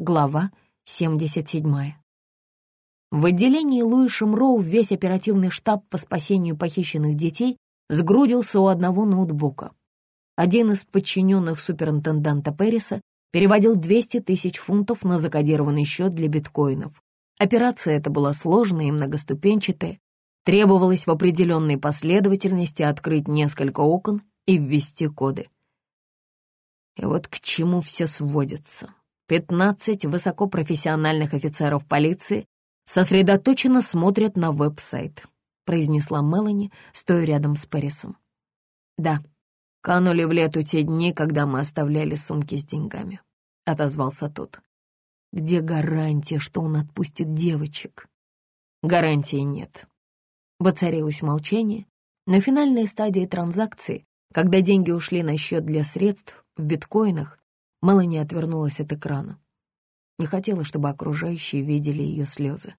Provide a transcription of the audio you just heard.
Глава 77. В отделении Луи Шимроу весь оперативный штаб по спасению похищенных детей сгрудился у одного ноутбука. Один из подчиненных суперинтенданта Перриса переводил 200 тысяч фунтов на закодированный счет для биткоинов. Операция эта была сложная и многоступенчатая. Требовалось в определенной последовательности открыть несколько окон и ввести коды. И вот к чему все сводится. Пятнадцать высокопрофессиональных офицеров полиции сосредоточенно смотрят на веб-сайт, произнесла Мелани, стоя рядом с Пэрисом. Да, канули в лету те дни, когда мы оставляли сумки с деньгами, отозвался тот. Где гарантия, что он отпустит девочек? Гарантии нет. Воцарилось молчание, но финальной стадии транзакции, когда деньги ушли на счет для средств в биткоинах, Мелани отвернулась от экрана. Не хотела, чтобы окружающие видели ее слезы.